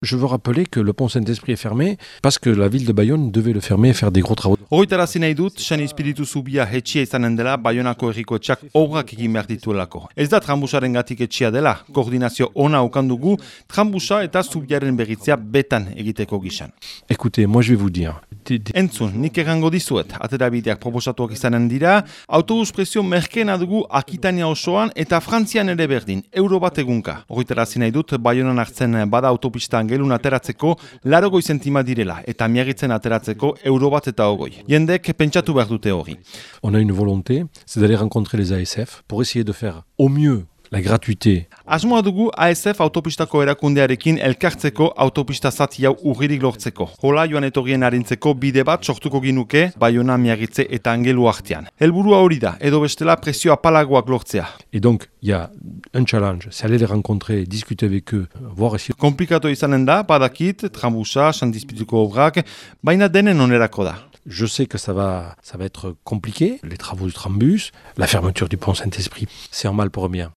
Je veux rappeler que le pont Saint-Esprit est fermé parce que la ville de Bayonne devait le fermer et faire des gros travaux. Horitarazi nahi dut, San Espiritu Zubia hetxia izanen dela Baionako herriko etxak obrak egin behar dituelako. Ez da trambusaren gatik etxia dela, koordinazio ona okandugu, trambusa eta zubiaren begitzea betan egiteko gizan. Écoutez, moi je vais vous dire. Entzun, nik errango dizuet, aterabideak proposatuak izanen dira, autobus prezio merkena dugu Akitania osoan eta Frantzian ere berdin, euro bat egunka. Horritarazi nahi dut, Baionan hartzen bada autopistan gelun ateratzeko, larogoi zentima direla, eta miagitzen ateratzeko euro bat eta ogoi. Jendek pentsatu behar dute hori. On a une volonté, c'est d'aller rencontrer les ASF pour essayer de faire au mieux la gratuité. Asmoa dugu ASF autopistako erakundearekin elkartzeko autopista zati hau urririk lortzeko. Hola joan etorrien harintzeko bide bat sortuko ginuke, Baiona miagitze eta angelu artean. Helburua hori da, edo bestela prezio apalagoak lortzea. Et donc, il y a un challenge, c'est aller les rencontrer, discuter avec eux, voir essayer Komplikatu izanen da, badakit, trambusa, sandizpituko obrak, baina denen onerako da. Je sais que ça va, ça va être compliqué, les travaux du trambus, la fermeture du pont Saint-Esprit, c'est en mal pour bien.